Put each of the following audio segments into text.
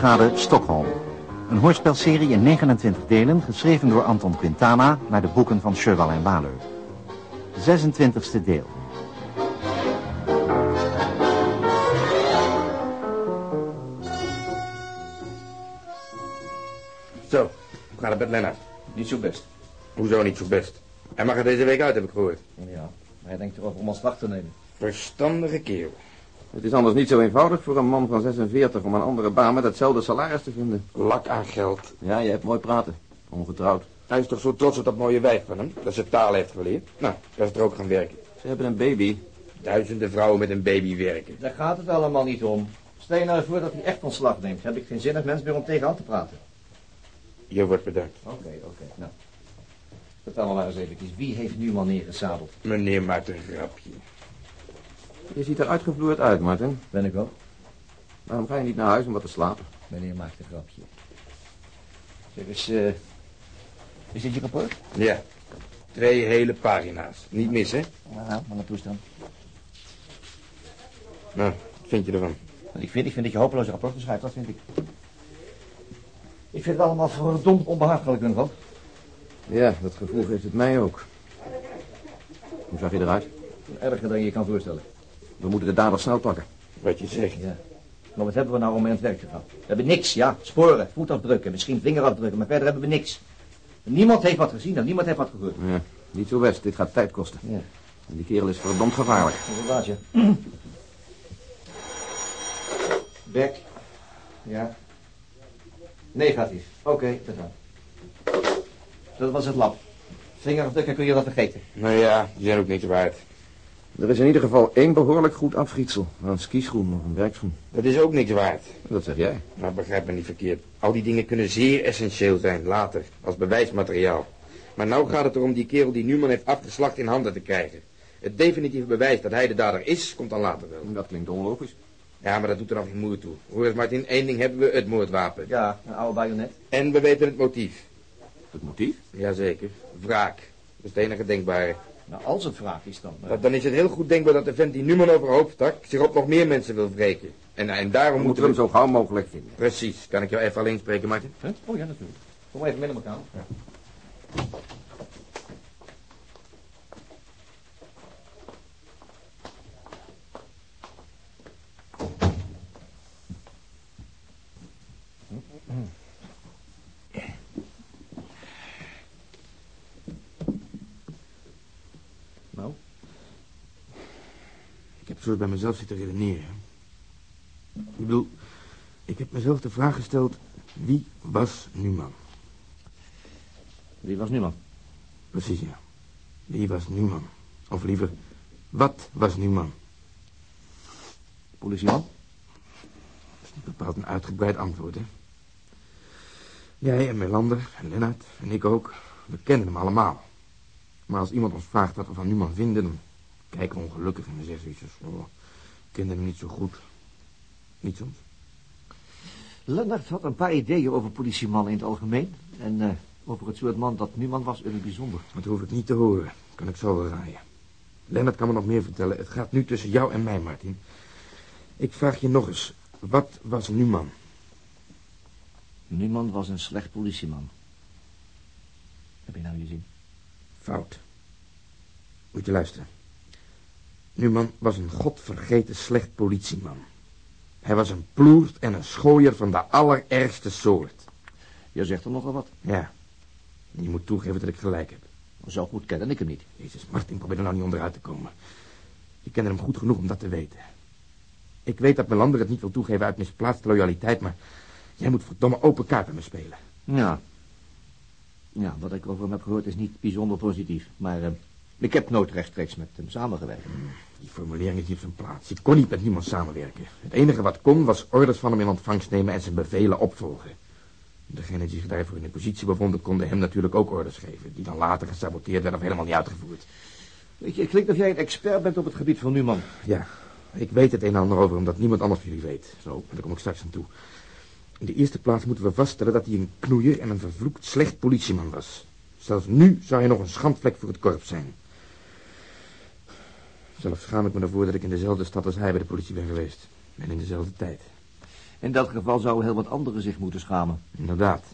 Moordbrigade Stockholm. Een hoorspelserie in 29 delen, geschreven door Anton Quintana naar de boeken van Cheval en Waleur. 26e deel. Zo, ga naar bed, Lennart. Niet zo best. Hoezo niet zo best? Hij mag er deze week uit, heb ik gehoord. Ja, maar hij denkt erover om ons wacht te nemen. Verstandige kerel. Het is anders niet zo eenvoudig voor een man van 46 om een andere baan met hetzelfde salaris te vinden. Lak aan geld. Ja, je hebt mooi praten. Ongetrouwd. Hij is toch zo trots op dat mooie wijf van hem, dat ze taal heeft geleerd. Nou, dat is er ook gaan werken. Ze hebben een baby. Duizenden vrouwen met een baby werken. Daar gaat het allemaal niet om. Stel je nou voor dat hij echt ontslag neemt. Heb ik geen zinnig mens meer om tegenaan te praten. Je wordt bedankt. Oké, oké. Nou. Vertel me maar eens eventjes. Wie heeft nu mal neergezadeld? Meneer maakt een grapje. Je ziet er uitgevloerd uit, Martin. Ben ik wel. Waarom ga je niet naar huis om wat te slapen? Meneer maakt een grapje. Zeg eens, eh... is dit je rapport? Ja. Twee hele pagina's. Niet mis, hè? Ja, van de toestand. Nou, wat vind je ervan? Wat ik vind, ik vind dat je hopeloze rapporten schrijft, dat vind ik. Ik vind het allemaal verdomd onbehagelijk, van. Ja, dat gevoel geeft het mij ook. Hoe zag je eruit? Erger dan je je kan voorstellen. We moeten de dader snel pakken. Wat je zegt. Ja. Maar wat hebben we nou om in het werk te gaan? We hebben niks, ja. Sporen, voetafdrukken, misschien vingerafdrukken, maar verder hebben we niks. Niemand heeft wat gezien en niemand heeft wat gehoord. Ja, niet zo best. Dit gaat tijd kosten. Ja, En die kerel is verdomd gevaarlijk. inderdaad, ja. Bek. Ja. Negatief. Oké, dat dan. Dat was het lab. Vingerafdrukken kun je wel vergeten. Nou ja, die zijn ook niks waard. Er is in ieder geval één behoorlijk goed afgietsel. Een skischoen of een werkschoen. Dat is ook niks waard. Dat zeg jij. Nou, begrijp me niet verkeerd. Al die dingen kunnen zeer essentieel zijn, later, als bewijsmateriaal. Maar nou gaat het erom die kerel die Newman heeft afgeslacht in handen te krijgen. Het definitieve bewijs dat hij de dader is, komt dan later wel. Dat klinkt onlogisch. Ja, maar dat doet er nog geen moer toe. Hoor eens, Martin, één ding hebben we, het moordwapen. Ja, een oude bajonet. En we weten het motief. Het motief? Jazeker, wraak. Dat is het enige denkbare. Nou, als het wraak is dan. Dat- Dan is het heel goed denkbaar dat de vent die Newman overhoop stak, zich op nog meer mensen wil wreken. En, en daarom We moeten moeten we... hem zo gauw mogelijk vinden. Precies. Kan ik jou even alleen spreken, Martin? Huh? Oh ja, natuurlijk. Kom maar even mee naar elkaar. Nou, Eens bij mezelf zitten redeneren. Ik bedoel, ik heb mezelf de vraag gesteld, wie was Newman? wie was nu man? Precies, ja. Wie was Newman? Of liever, wat was Newman? Politieman? Dat is niet bepaald een uitgebreid antwoord, hè? Jij en Melander en Lennart en ik ook, we kennen hem allemaal. Maar als iemand ons vraagt wat we van Newman vinden, dan kijken ongelukkig en dan we iets als, oh, ik ken hem niet zo goed. Niet soms. Lennart had een paar ideeën over politiemannen in het algemeen. En eh, over het soort man dat Numan was in het bijzonder. Dat hoef ik niet te horen. Kan ik zo wel raaien. Lennart kan me nog meer vertellen. Het gaat nu tussen jou en mij, Martin. Ik vraag je nog eens. Wat was Newman? Numan was een slecht politieman. Heb je nou je zin? Fout. Moet je luisteren. Newman was een godvergeten slecht politieman. Hij was een ploert en een schooier van de allerergste soort. Je zegt er nogal wat. Ja. En je moet toegeven dat ik gelijk heb. Zo goed ken ik hem niet. Jezus, Martin, probeer er nou niet onderuit te komen. Je kent hem goed genoeg om dat te weten. Ik weet dat Melander het niet wil toegeven uit misplaatste loyaliteit, maar jij moet verdomme open kaart met me spelen. Ja. Ja, wat ik over hem heb gehoord is niet bijzonder positief. Maar eh, ik heb nooit rechtstreeks met hem samengewerkt. Die formulering is niet op zijn plaats. Je kon niet met niemand samenwerken. Het enige wat kon was orders van hem in ontvangst nemen en zijn bevelen opvolgen. Degenen die zich daarvoor in de positie bevonden konden hem natuurlijk ook orders geven, die dan later gesaboteerd werden of helemaal niet uitgevoerd. Weet je, het klinkt of jij een expert bent op het gebied van Numan. Ja, ik weet het een en ander over hem dat niemand anders van jullie weet. Zo, daar kom ik straks aan toe. In de eerste plaats moeten we vaststellen dat hij een knoeier en een vervloekt slecht politieman was. Zelfs nu zou hij nog een schandvlek voor het korps zijn. Zelf schaam ik me ervoor dat ik in dezelfde stad als hij bij de politie ben geweest. En in dezelfde tijd. In dat geval zouden heel wat anderen zich moeten schamen. Inderdaad.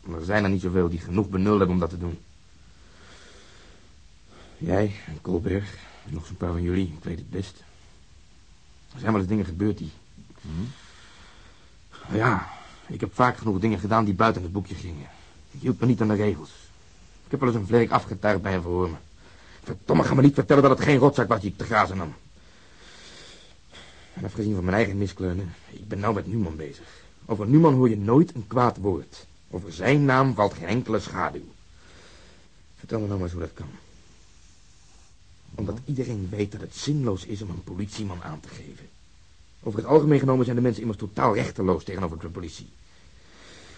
Maar er zijn er niet zoveel die genoeg benul hebben om dat te doen. Jij en Colberg, en nog zo'n paar van jullie, ik weet het best. Er zijn wel eens dingen gebeurd die... Ja, ik heb vaak genoeg dingen gedaan die buiten het boekje gingen. Ik hield me niet aan de regels. Ik heb wel eens een vlerk afgetuigd bij een verhoor. Verdomme, ga me niet vertellen dat het geen rotzak was die ik te grazen nam. En afgezien van mijn eigen miskleunen, ik ben nou met Numan bezig. Over Numan hoor je nooit een kwaad woord. Over zijn naam valt geen enkele schaduw. Vertel me nou maar eens hoe dat kan. Omdat iedereen weet dat het zinloos is om een politieman aan te geven. Over het algemeen genomen zijn de mensen immers totaal rechteloos tegenover de politie.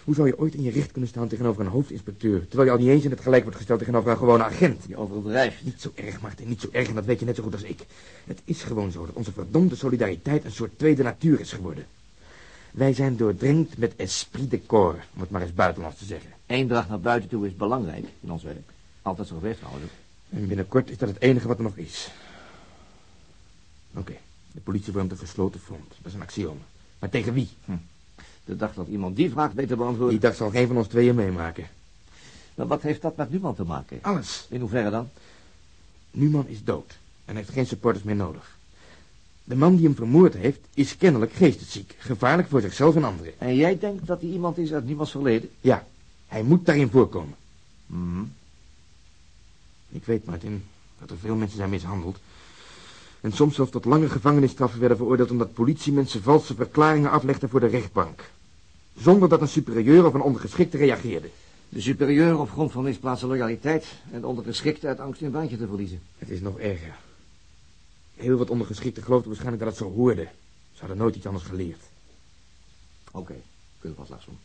Hoe zou je ooit in je recht kunnen staan tegenover een hoofdinspecteur... terwijl je al niet eens in het gelijk wordt gesteld tegenover een gewone agent? Je overdrijft. Niet zo erg, Martin, niet zo erg, en dat weet je net zo goed als ik. Het is gewoon zo dat onze verdomde solidariteit een soort tweede natuur is geworden. Wij zijn doordrenkt met esprit de corps, om het maar eens buitenlands te zeggen. Eendracht naar buiten toe is belangrijk in ons werk. Altijd zo geweest trouwens. En binnenkort is dat het enige wat er nog is. Oké, de politie vormt een gesloten front. Dat is een axiome. Maar tegen wie? De dag dat iemand die vraag weet te beantwoorden. Die dag zal geen van ons tweeën meemaken. Maar wat heeft dat met Numan te maken? Alles. In hoeverre dan? Numan is dood en heeft geen supporters meer nodig. De man die hem vermoord heeft, is kennelijk geestesziek. Gevaarlijk voor zichzelf en anderen. En jij denkt dat hij iemand is uit niemands verleden? Ja, hij moet daarin voorkomen. Mhm. Ik weet, Martin, dat er veel mensen zijn mishandeld. En soms zelfs tot lange gevangenisstraffen werden veroordeeld... omdat politiemensen valse verklaringen aflegden voor de rechtbank. Zonder dat een superieur of een ondergeschikte reageerde. De superieur op grond van misplaatste loyaliteit... en de ondergeschikte uit angst hun baantje te verliezen. Het is nog erger. Heel wat ondergeschikten geloofden waarschijnlijk dat het zo hoorde. Ze hadden nooit iets anders geleerd. Oké, kunnen we vast doen.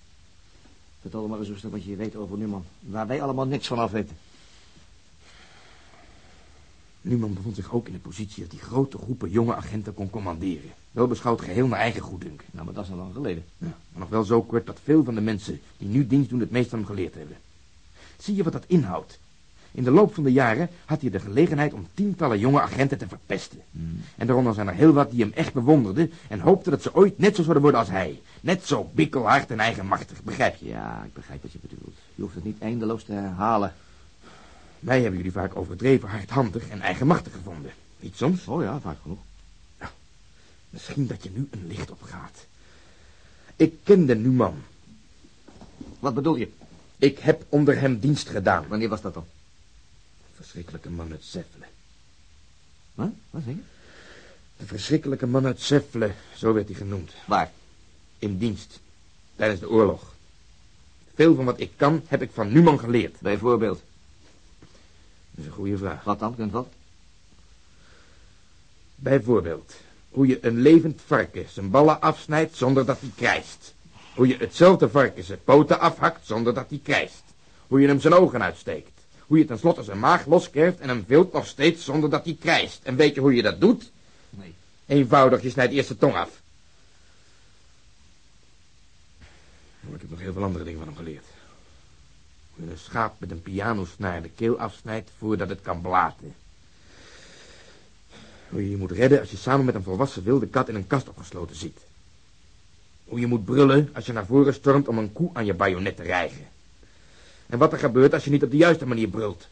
Vertel maar eens rustig wat je weet over Numan. Waar wij allemaal niks van af weten. Numan bevond zich ook in de positie dat hij grote groepen jonge agenten kon commanderen. Wel beschouwd geheel naar eigen goeddunken. Nou, maar dat is al lang geleden. Ja, maar nog wel zo kort dat veel van de mensen die nu dienst doen het meest van hem geleerd hebben. Zie je wat dat inhoudt? In de loop van de jaren had hij de gelegenheid om tientallen jonge agenten te verpesten. En daaronder zijn er heel wat die hem echt bewonderden en hoopten dat ze ooit net zo zouden worden als hij. Net zo bikkelhard en eigenmachtig, begrijp je? Ja, ik begrijp wat je bedoelt. Je hoeft het niet eindeloos te herhalen. Wij hebben jullie vaak overdreven hardhandig en eigenmachtig gevonden. Niet soms? Oh ja, vaak genoeg. Misschien dat je nu een licht opgaat. Ik kende Numan. Wat bedoel je? Ik heb onder hem dienst gedaan. Wanneer was dat dan? Verschrikkelijke man uit Zeffelen. Wat? Wat zeg je? De verschrikkelijke man uit Zeffelen, zo werd hij genoemd. Waar? In dienst. Tijdens de oorlog. Veel van wat ik kan, heb ik van Numan geleerd. Bijvoorbeeld. Dat is een goede vraag. Wat dan? Kunt wat? Bijvoorbeeld, hoe je een levend varken zijn ballen afsnijdt zonder dat hij krijst. Hoe je hetzelfde varken zijn poten afhakt zonder dat hij krijst. Hoe je hem zijn ogen uitsteekt. Hoe je tenslotte zijn maag loskerft en hem vilt nog steeds zonder dat hij krijst. En weet je hoe je dat doet? Nee. Eenvoudig, je snijdt eerst de tong af. Maar ik heb nog heel veel andere dingen van hem geleerd. Een schaap met een pianosnaar de keel afsnijdt voordat het kan blaten. Hoe je je moet redden als je samen met een volwassen wilde kat in een kast opgesloten zit. Hoe je moet brullen als je naar voren stormt om een koe aan je bajonet te rijgen. En wat er gebeurt als je niet op de juiste manier brult.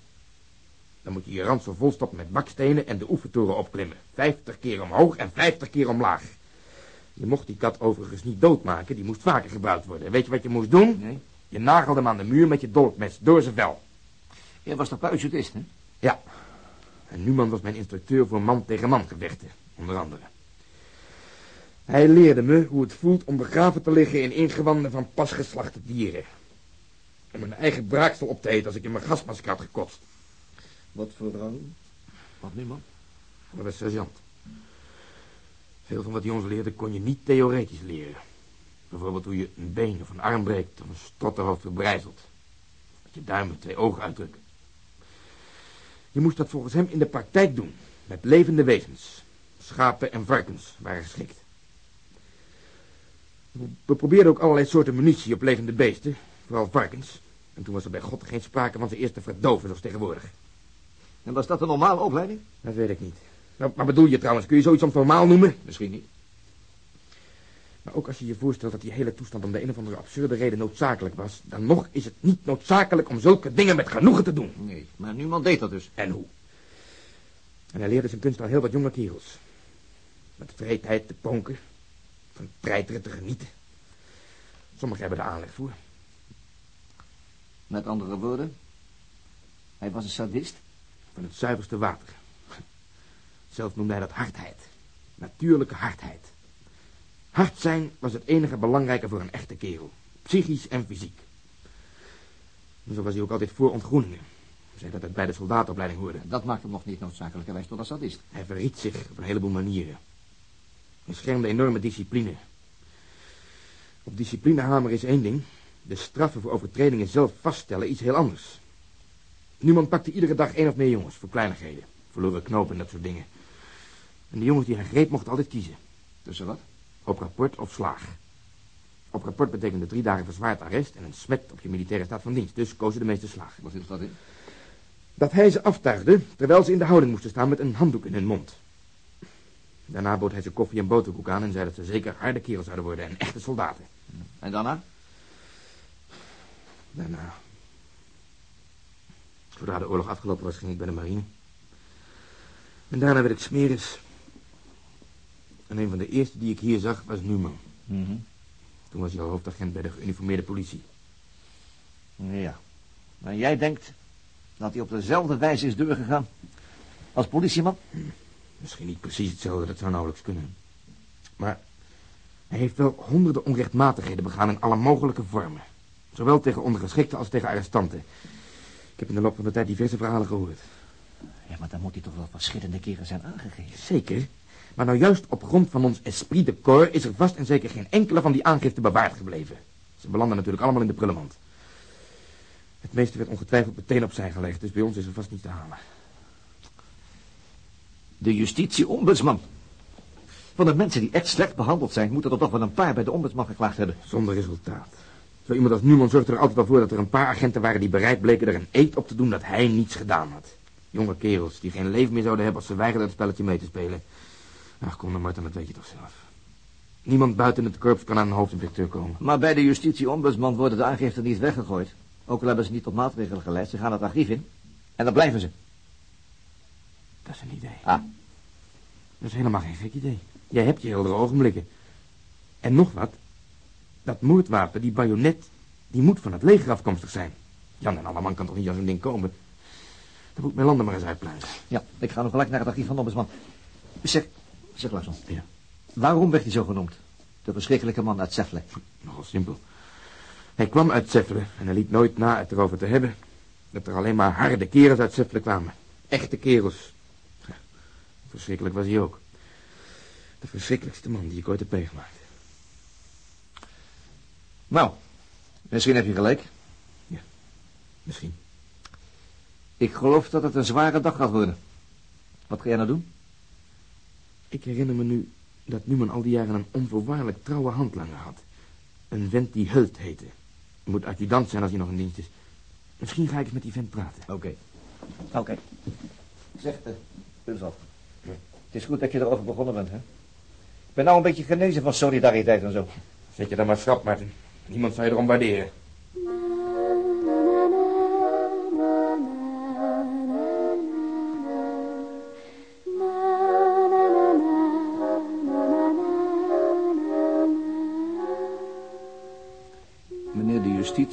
Dan moet je je ransel volstoppen met bakstenen en de oefentoren opklimmen. Vijftig keer omhoog en vijftig keer omlaag. Je mocht die kat overigens niet doodmaken, die moest vaker gebruikt worden. En weet je wat je moest doen? Nee. Je nagelde hem aan de muur met je dolkmes, door zijn vel. Jij was toch parachutist, hè? Ja. En Numan was mijn instructeur voor man tegen man gevechten, onder andere. Hij leerde me hoe het voelt om begraven te liggen in ingewanden van pasgeslachte dieren. Om mijn eigen braaksel op te eten als ik in mijn gasmasker had gekotst. Wat voor rang? Wat nu, man? Dat was sergeant. Veel van wat hij ons leerde kon je niet theoretisch leren. Bijvoorbeeld hoe je een been of een arm breekt of een strottenhoofd verbrijzelt. Met je duimen twee ogen uitdrukken. Je moest dat volgens hem in de praktijk doen. Met levende wezens. Schapen en varkens waren geschikt. We probeerden ook allerlei soorten munitie op levende beesten. Vooral varkens. En toen was er bij God geen sprake van ze eerst te verdoven zoals tegenwoordig. En was dat een normale opleiding? Dat weet ik niet. Nou, maar bedoel je trouwens, kun je zoiets soms normaal noemen? Misschien niet. Maar ook als je je voorstelt dat die hele toestand om de een of andere absurde reden noodzakelijk was... dan nog is het niet noodzakelijk om zulke dingen met genoegen te doen. Nee, maar niemand deed dat dus. En hoe? En hij leerde zijn kunst al heel wat jonge kerels. Met vreedheid te pronken, van treiteren te genieten. Sommigen hebben er aanleg voor. Met andere woorden, hij was een sadist. Van het zuiverste water. Zelf noemde hij dat hardheid. Natuurlijke hardheid. Hard zijn was het enige belangrijke voor een echte kerel. Psychisch en fysiek. Zo was hij ook altijd voor ontgroeningen. Zei dat het bij de soldatenopleiding hoorde. Dat maakt hem nog niet noodzakelijkerwijs tot een sadist. Hij verriet zich op een heleboel manieren. Hij schermde enorme discipline. Op disciplinehamer is één ding. De straffen voor overtredingen zelf vaststellen iets heel anders. Niemand pakte iedere dag één of meer jongens voor kleinigheden. Verloren knopen en dat soort dingen. En de jongens die hij greep mochten altijd kiezen. Tussen wat? Op rapport of slaag. Op rapport betekende drie dagen verzwaard arrest en een smet op je militaire staat van dienst. Dus kozen de meeste slaag. Wat hield dat in? Dat hij ze aftuigde terwijl ze in de houding moesten staan met een handdoek in hun mond. Daarna bood hij ze koffie en boterkoek aan en zei dat ze zeker harde kerels zouden worden en echte soldaten. En daarna? Daarna. Zodra de oorlog afgelopen was, ging ik bij de marine. En daarna werd ik smeris. En een van de eerste die ik hier zag was Newman. Mhm. Toen was hij al hoofdagent bij de geuniformeerde politie. Ja. Maar jij denkt dat hij op dezelfde wijze is doorgegaan als politieman? Misschien niet precies hetzelfde, dat zou nauwelijks kunnen. Maar hij heeft wel honderden onrechtmatigheden begaan in alle mogelijke vormen. Zowel tegen ondergeschikten als tegen arrestanten. Ik heb in de loop van de tijd diverse verhalen gehoord. Ja, maar dan moet hij toch wel verschillende keren zijn aangegeven. Zeker. Maar nou juist op grond van ons esprit de corps is er vast en zeker geen enkele van die aangiften bewaard gebleven. Ze belanden natuurlijk allemaal in de prullenmand. Het meeste werd ongetwijfeld meteen opzij gelegd, dus bij ons is er vast niet te halen. De justitie-ombudsman. Van de mensen die echt slecht behandeld zijn, moeten er toch wel een paar bij de ombudsman geklaagd hebben. Zonder resultaat. Zo iemand als Newman zorgde er altijd wel voor dat er een paar agenten waren die bereid bleken er een eed op te doen dat hij niets gedaan had. Jonge kerels die geen leven meer zouden hebben als ze weigerden het spelletje mee te spelen. Ach, kom dan Martin, dat weet je toch zelf. Niemand buiten het korps kan aan een hoofdinspecteur komen. Maar bij de justitie-ombudsman worden de aangiften niet weggegooid. Ook al hebben ze niet tot maatregelen geleid, ze gaan het archief in. En dan blijven ze. Dat is een idee. Ah. Dat is helemaal geen gek idee. Jij hebt je heldere ogenblikken. En nog wat. Dat moordwapen, die bajonet, die moet van het leger afkomstig zijn. Jan en Alleman kan toch niet aan zo'n ding komen? Dat moet mijn landen maar eens uitpluizen. Ja, ik ga nog gelijk naar het archief van de ombudsman. Zeg, zeg Larsson. Ja. Waarom werd hij zo genoemd? De verschrikkelijke man uit Zeffle. Nogal simpel. Hij kwam uit Zeffelen en hij liet nooit na het erover te hebben dat er alleen maar harde kerels uit Zeffelen kwamen. Echte kerels. Ja, verschrikkelijk was hij ook. De verschrikkelijkste man die ik ooit heb meegemaakt. Nou, misschien heb je gelijk. Misschien. Ik geloof dat het een zware dag gaat worden. Wat ga jij nou doen? Ik herinner me nu dat Newman al die jaren een onvoorwaardelijk trouwe handlanger had. Een vent die Hult heette. Moet adjudant zijn als hij nog in dienst is. Misschien ga ik eens met die vent praten. Oké. Oké. Zeg, uh, Punshoff. Het is goed dat je erover begonnen bent, hè? Ik ben nou een beetje genezen van solidariteit en zo. Zet je dan maar schrap, Martin. Niemand zou je erom waarderen.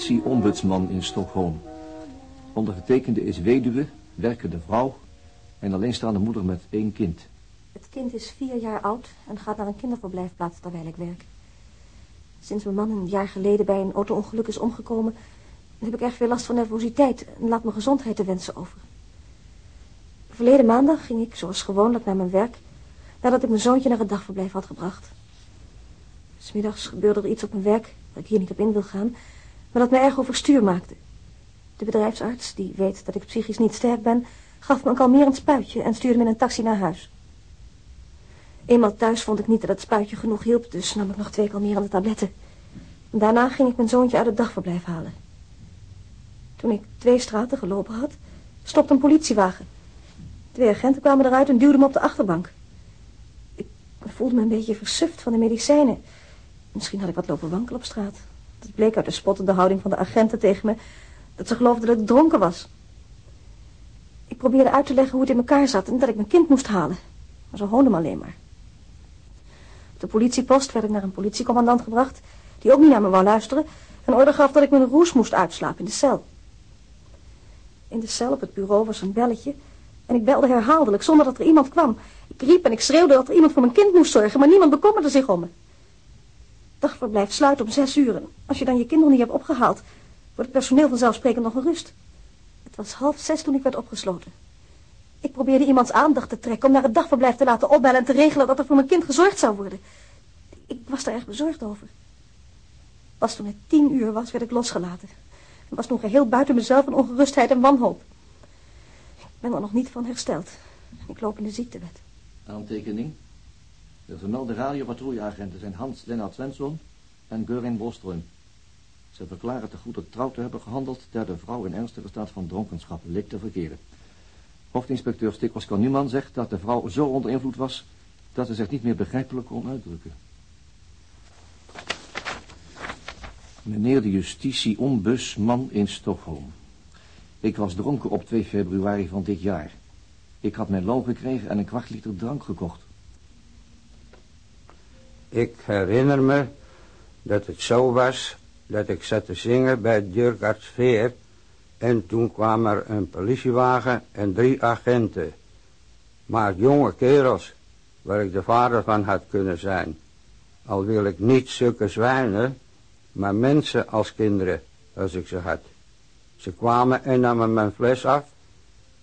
De justitie-ombudsman in Stockholm. Ondergetekende is weduwe, werkende vrouw en alleenstaande moeder met één kind. Het kind is vier jaar oud en gaat naar een kinderverblijfplaats terwijl ik werk. Sinds mijn man een jaar geleden bij een auto-ongeluk is omgekomen... heb ik erg veel last van nervositeit en laat mijn gezondheid te wensen over. Verleden maandag ging ik, zoals gewoonlijk, naar mijn werk... nadat ik mijn zoontje naar het dagverblijf had gebracht. Smiddags gebeurde er iets op mijn werk, waar ik hier niet op in wil gaan... maar dat me erg overstuur maakte. De bedrijfsarts, die weet dat ik psychisch niet sterk ben... gaf me een kalmerend spuitje en stuurde me in een taxi naar huis... Eenmaal thuis vond ik niet dat het spuitje genoeg hielp, dus nam ik nog twee kalmerende tabletten. Daarna ging ik mijn zoontje uit het dagverblijf halen. Toen ik twee straten gelopen had, stopte een politiewagen. Twee agenten kwamen eruit en duwden me op de achterbank. Ik voelde me een beetje versuft van de medicijnen. Misschien had ik wat lopen wankelen op straat. Het bleek uit de spottende houding van de agenten tegen me... dat ze geloofden dat ik dronken was. Ik probeerde uit te leggen hoe het in elkaar zat... en dat ik mijn kind moest halen. Maar ze hoonden me alleen maar. Op de politiepost werd ik naar een politiecommandant gebracht... die ook niet naar me wou luisteren... en orde gaf dat ik mijn roes moest uitslapen in de cel. In de cel op het bureau was een belletje... en ik belde herhaaldelijk zonder dat er iemand kwam. Ik riep en ik schreeuwde dat er iemand voor mijn kind moest zorgen... maar niemand bekommerde zich om me dagverblijf sluit om zes uur. Als je dan je kinderen niet hebt opgehaald, wordt het personeel vanzelfsprekend nog gerust. Het was half zes toen ik werd opgesloten. Ik probeerde iemands aandacht te trekken om naar het dagverblijf te laten opbellen en te regelen dat er voor mijn kind gezorgd zou worden. Ik was daar erg bezorgd over. Pas toen het tien uur was, werd ik losgelaten. Ik was toen geheel buiten mezelf van ongerustheid en wanhoop. Ik ben er nog niet van hersteld. Ik loop in de ziektewet. Aantekening. De vermelde radiopatrouilleagenten zijn Hans Lennart Svensson en Göring Boström. Ze verklaren te goed trouw te hebben gehandeld, ter de vrouw in ernstige staat van dronkenschap leek te verkeren. Hoofdinspecteur Stik Oscar Newman zegt dat de vrouw zo onder invloed was dat ze zich niet meer begrijpelijk kon uitdrukken. Meneer de justitie-ombusman in Stockholm. Ik was dronken op 2 februari van dit jaar. Ik had mijn loon gekregen en een kwart liter drank gekocht. Ik herinner me dat het zo was dat ik zat te zingen bij Veer en toen kwam er een politiewagen en drie agenten. Maar jonge kerels, waar ik de vader van had kunnen zijn. Al wil ik niet zulke zwijnen, maar mensen als kinderen, als ik ze had. Ze kwamen en namen mijn fles af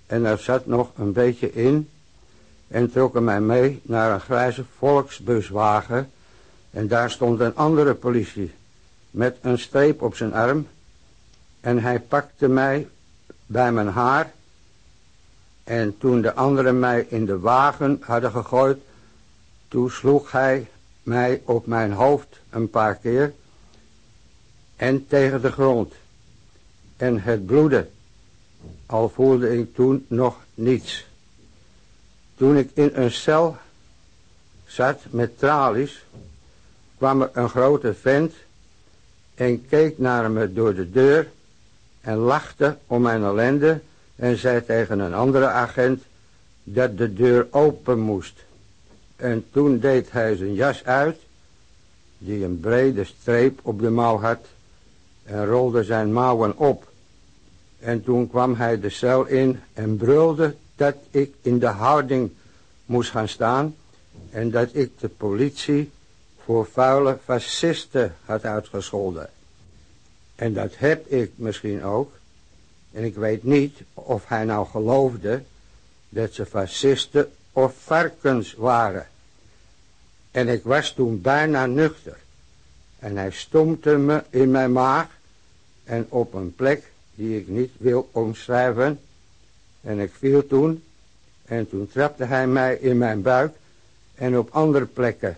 en er zat nog een beetje in en trokken mij mee naar een grijze volksbuswagen en daar stond een andere politie met een streep op zijn arm. En hij pakte mij bij mijn haar. En toen de anderen mij in de wagen hadden gegooid, toen sloeg hij mij op mijn hoofd een paar keer en tegen de grond. En het bloedde, al voelde ik toen nog niets. Toen ik in een cel zat met tralies, kwam er een grote vent en keek naar me door de deur en lachte om mijn ellende en zei tegen een andere agent dat de deur open moest. En toen deed hij zijn jas uit, die een brede streep op de mouw had, en rolde zijn mouwen op. En toen kwam hij de cel in en brulde dat ik in de houding moest gaan staan en dat ik de politie voor vuile fascisten had uitgescholden. En dat heb ik misschien ook. En ik weet niet of hij nou geloofde dat ze fascisten of varkens waren. En ik was toen bijna nuchter. En hij stompte me in mijn maag en op een plek die ik niet wil omschrijven. En ik viel toen en toen trapte hij mij in mijn buik en op andere plekken.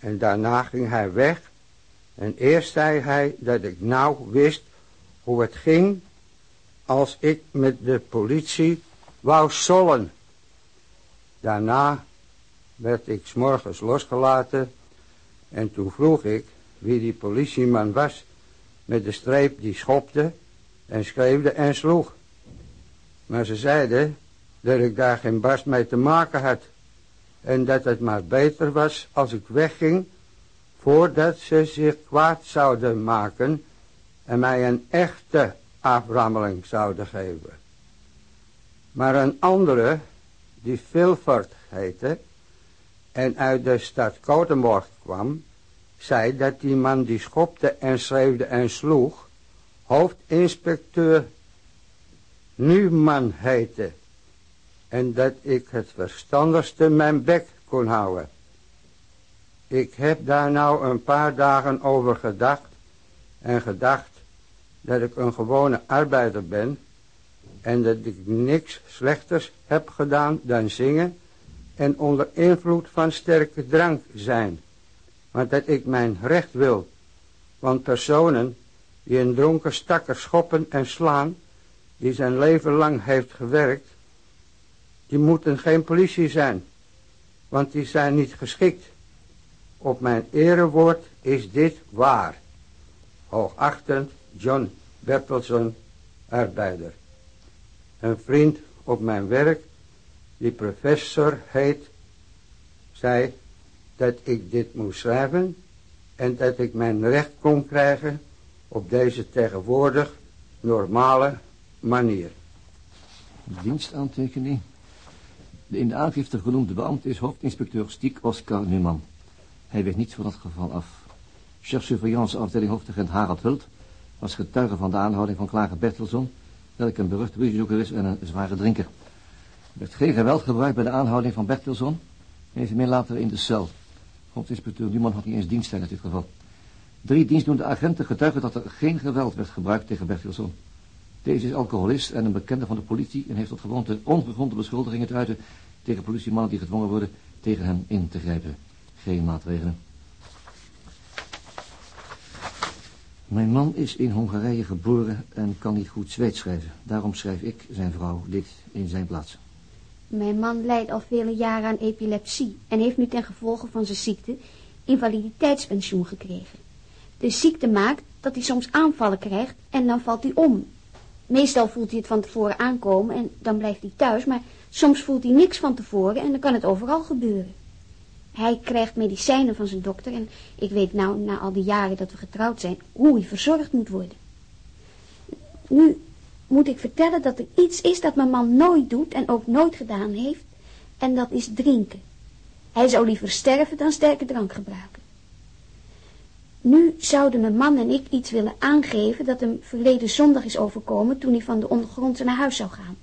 En daarna ging hij weg. En eerst zei hij dat ik nou wist hoe het ging als ik met de politie wou sollen. Daarna werd ik s'morgens losgelaten en toen vroeg ik wie die politieman was met de streep die schopte en schreefde en sloeg. Maar ze zeiden dat ik daar geen barst mee te maken had en dat het maar beter was als ik wegging voordat ze zich kwaad zouden maken en mij een echte aframmeling zouden geven. Maar een andere, die Vilfort heette en uit de stad Koutenborg kwam, zei dat die man die schopte en schreefde en sloeg, hoofdinspecteur Numan heette en dat ik het verstandigste mijn bek kon houden. Ik heb daar nou een paar dagen over gedacht en gedacht dat ik een gewone arbeider ben en dat ik niks slechters heb gedaan dan zingen en onder invloed van sterke drank zijn. Maar dat ik mijn recht wil, want personen die een dronken stakker schoppen en slaan, die zijn leven lang heeft gewerkt, die moeten geen politie zijn, want die zijn niet geschikt. op mijn erewoord is dit waar. Hoogachtend John Bertelson, arbeider. Een vriend op mijn werk, die professor heet, zei dat ik dit moest schrijven en dat ik mijn recht kon krijgen op deze tegenwoordig normale manier. Dienstaantekening. De in de aangifte genoemde beambte is hoofdinspecteur Stiek Oscar Numan. Hij weet niets van het geval af. Chef surveillance afdeling hoofdagent Harald Hult was getuige van de aanhouding van Klager Bertelson, welke een beruchte ruziezoeker is en een zware drinker. Er werd geen geweld gebruikt bij de aanhouding van Bertelson, evenmin later in de cel. Hoofdinspecteur Numan had niet eens diensttijd in dit geval. Drie dienstdoende agenten getuigen dat er geen geweld werd gebruikt tegen Bertelson. Deze is alcoholist en een bekende van de politie en heeft tot gewoonte ongegronde beschuldigingen te uiten tegen politiemannen die gedwongen worden tegen hem in te grijpen. Geen maatregelen. Mijn man is in Hongarije geboren en kan niet goed Zweeds schrijven. Daarom schrijf ik, zijn vrouw, dit in zijn plaats. Mijn man lijdt al vele jaren aan epilepsie en heeft nu ten gevolge van zijn ziekte invaliditeitspensioen gekregen. De ziekte maakt dat hij soms aanvallen krijgt en dan valt hij om. Meestal voelt hij het van tevoren aankomen en dan blijft hij thuis, maar soms voelt hij niks van tevoren en dan kan het overal gebeuren. Hij krijgt medicijnen van zijn dokter en ik weet nou, na al die jaren dat we getrouwd zijn, hoe hij verzorgd moet worden. Nu moet ik vertellen dat er iets is dat mijn man nooit doet en ook nooit gedaan heeft, en dat is drinken. Hij zou liever sterven dan sterke drank gebruiken. Nu zouden mijn man en ik iets willen aangeven dat hem verleden zondag is overkomen toen hij van de ondergrondse naar huis zou gaan.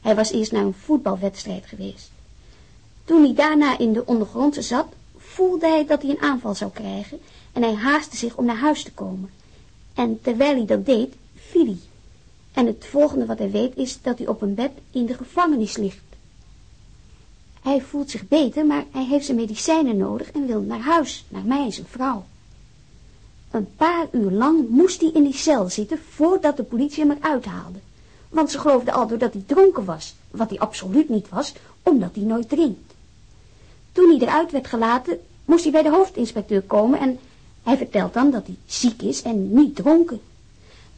Hij was eerst naar een voetbalwedstrijd geweest. Toen hij daarna in de ondergrondse zat, voelde hij dat hij een aanval zou krijgen en hij haastte zich om naar huis te komen. En terwijl hij dat deed, viel hij. En het volgende wat hij weet is dat hij op een bed in de gevangenis ligt. Hij voelt zich beter, maar hij heeft zijn medicijnen nodig en wil naar huis, naar mij en zijn vrouw. Een paar uur lang moest hij in die cel zitten voordat de politie hem eruit haalde. Want ze geloofden al dat hij dronken was, wat hij absoluut niet was, omdat hij nooit drinkt. Toen hij eruit werd gelaten, moest hij bij de hoofdinspecteur komen en hij vertelt dan dat hij ziek is en niet dronken.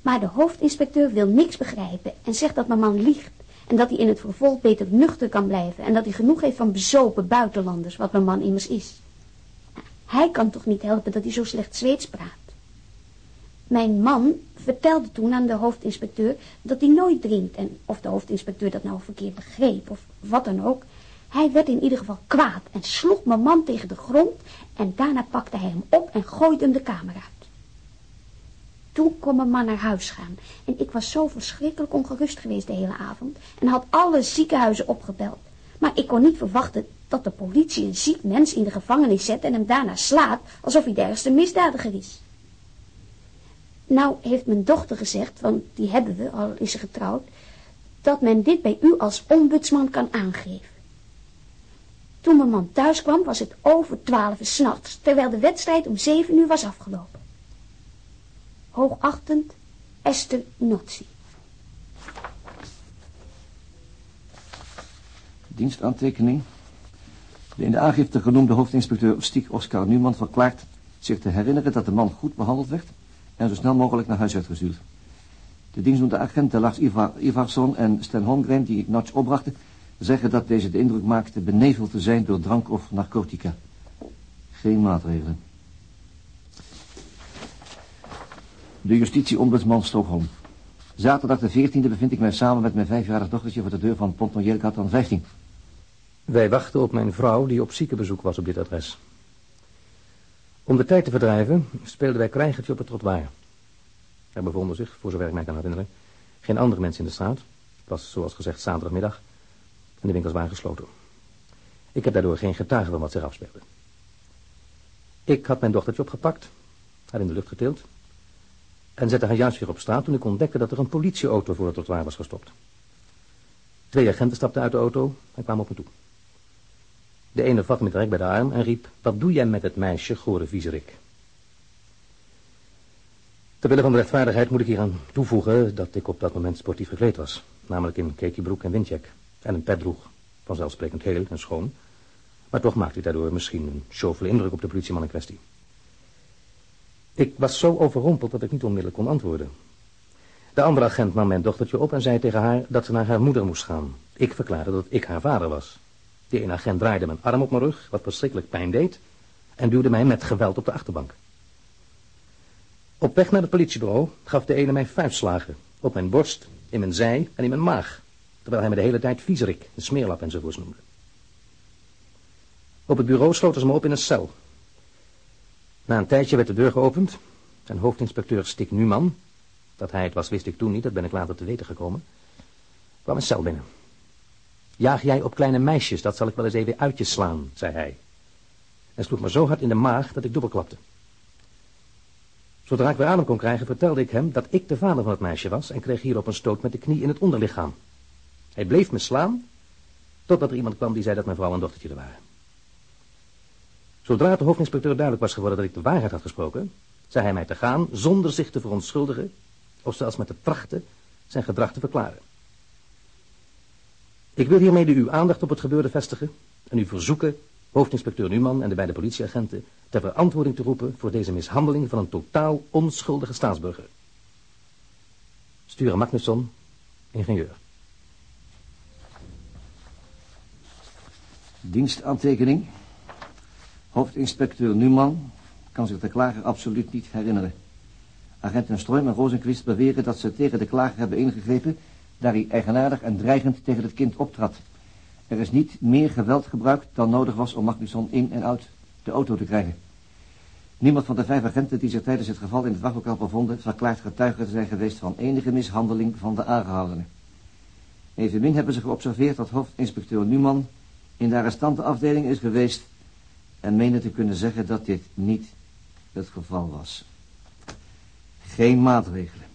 Maar de hoofdinspecteur wil niks begrijpen en zegt dat mijn man liegt en dat hij in het vervolg beter nuchter kan blijven en dat hij genoeg heeft van bezopen buitenlanders, wat mijn man immers is. Hij kan toch niet helpen dat hij zo slecht Zweeds praat. Mijn man vertelde toen aan de hoofdinspecteur dat hij nooit drinkt. En of de hoofdinspecteur dat nou verkeerd begreep of wat dan ook. Hij werd in ieder geval kwaad en sloeg mijn man tegen de grond. En daarna pakte hij hem op en gooide hem de kamer uit. Toen kon mijn man naar huis gaan. En ik was zo verschrikkelijk ongerust geweest de hele avond. En had alle ziekenhuizen opgebeld. Maar ik kon niet verwachten dat de politie een ziek mens in de gevangenis zet en hem daarna slaat alsof hij de ergste misdadiger is. Nou heeft mijn dochter gezegd, want die hebben we, al is ze getrouwd, dat men dit bij u als ombudsman kan aangeven. Toen mijn man thuis kwam, was het over twaalf uur s'nachts, terwijl de wedstrijd om zeven uur was afgelopen. Hoogachtend Esther Notzi. Dienstaantekening. De in de aangifte genoemde hoofdinspecteur Stiek Oscar Numan verklaart zich te herinneren dat de man goed behandeld werd en zo snel mogelijk naar huis werd gestuurd. De dienstdoende agenten Lars Ivar, Ivarsson en Sten Holmgren, die Notch opbrachten, zeggen dat deze de indruk maakte beneveld te zijn door drank of narcotica. Geen maatregelen. De justitieombudsman Stockholm. Zaterdag de 14e bevind ik mij samen met mijn vijfjarig dochtertje voor de deur van Pont 15. Wij wachten op mijn vrouw die op ziekenbezoek was op dit adres. Om de tijd te verdrijven speelden wij krijgertje op het trottoir. Er bevonden zich, voor zover ik mij kan herinneren, geen andere mensen in de straat. Het was, zoals gezegd, zaterdagmiddag en de winkels waren gesloten. Ik heb daardoor geen getuige van wat zich afspeelde. Ik had mijn dochtertje opgepakt, haar in de lucht getild en zette haar juist weer op straat toen ik ontdekte dat er een politieauto voor het trottoir was gestopt. Twee agenten stapten uit de auto en kwamen op me toe. De ene vatte me direct bij de arm en riep, wat doe jij met het meisje, gore viezerik? Terwille van de rechtvaardigheid moet ik hier aan toevoegen dat ik op dat moment sportief gekleed was. Namelijk in kekiebroek en windjack. En een pet droeg, vanzelfsprekend heel en schoon. Maar toch maakte ik daardoor misschien een zoveel indruk op de politieman in kwestie. Ik was zo overrompeld dat ik niet onmiddellijk kon antwoorden. De andere agent nam mijn dochtertje op en zei tegen haar dat ze naar haar moeder moest gaan. Ik verklaarde dat ik haar vader was. De ene agent draaide mijn arm op mijn rug, wat verschrikkelijk pijn deed, en duwde mij met geweld op de achterbank. Op weg naar het politiebureau gaf de ene mij vuistslagen. Op mijn borst, in mijn zij en in mijn maag. Terwijl hij me de hele tijd viezerik, een smeerlap enzovoorts noemde. Op het bureau sloten ze me op in een cel. Na een tijdje werd de deur geopend en hoofdinspecteur Stik Numan, dat hij het was wist ik toen niet, dat ben ik later te weten gekomen, kwam een cel binnen. Jaag jij op kleine meisjes, dat zal ik wel eens even uit je slaan, zei hij. En sloeg me zo hard in de maag dat ik dubbelklapte. Zodra ik weer adem kon krijgen, vertelde ik hem dat ik de vader van het meisje was en kreeg hierop een stoot met de knie in het onderlichaam. Hij bleef me slaan, totdat er iemand kwam die zei dat mijn vrouw en dochtertje er waren. Zodra de hoofdinspecteur duidelijk was geworden dat ik de waarheid had gesproken, zei hij mij te gaan zonder zich te verontschuldigen of zelfs met de trachten zijn gedrag te verklaren. Ik wil hiermee uw aandacht op het gebeurde vestigen en u verzoeken hoofdinspecteur Numan en de beide politieagenten ter verantwoording te roepen voor deze mishandeling van een totaal onschuldige staatsburger. Sturen Magnusson, ingenieur. Dienstaantekening. Hoofdinspecteur Numan kan zich de klager absoluut niet herinneren. Agenten Stroim en Rosenquist beweren dat ze tegen de klager hebben ingegrepen... daar hij eigenaardig en dreigend tegen het kind optrad. Er is niet meer geweld gebruikt dan nodig was om Magnusson in en uit de auto te krijgen. Niemand van de vijf agenten die zich tijdens het geval in het wachtlokaal bevonden... verklaart getuige te zijn geweest van enige mishandeling van de aangehoudenen. Evenmin hebben ze geobserveerd dat hoofdinspecteur Numan in de arrestantenafdeling is geweest... en menen te kunnen zeggen dat dit niet het geval was. Geen maatregelen.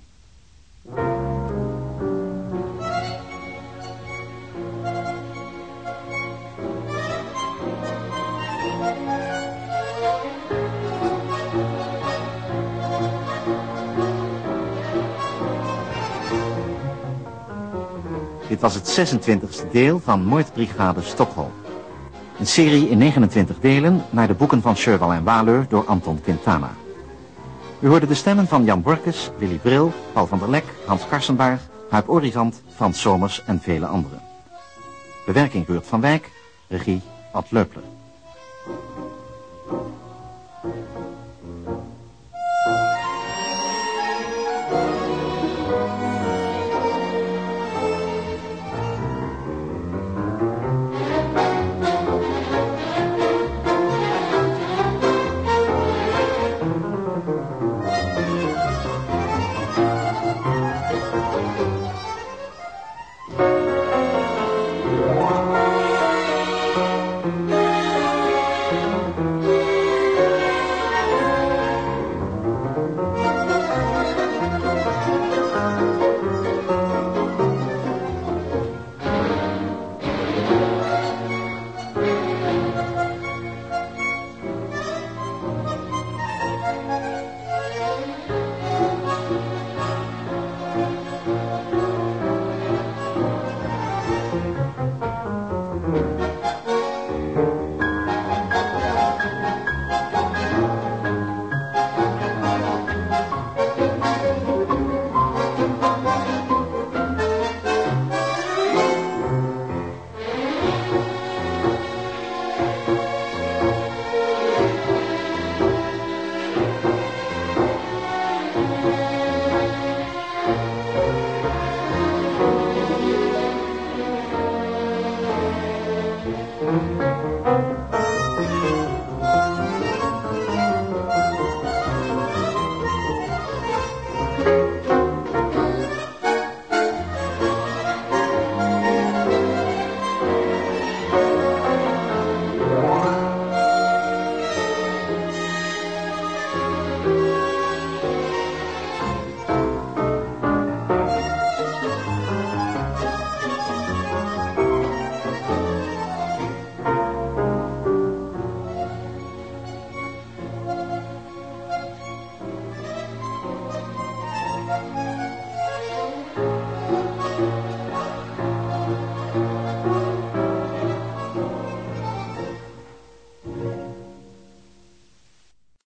Dit was het 26e deel van Moordbrigade Stockholm. Een serie in 29 delen naar de boeken van Sherwal en Waleur door Anton Quintana. U hoorde de stemmen van Jan Borkes, Willy Bril, Paul van der Lek, Hans Karsenbaar, Huip Orivant, Frans Somers en vele anderen. Bewerking Ruurt van Wijk, regie Ad Leupler.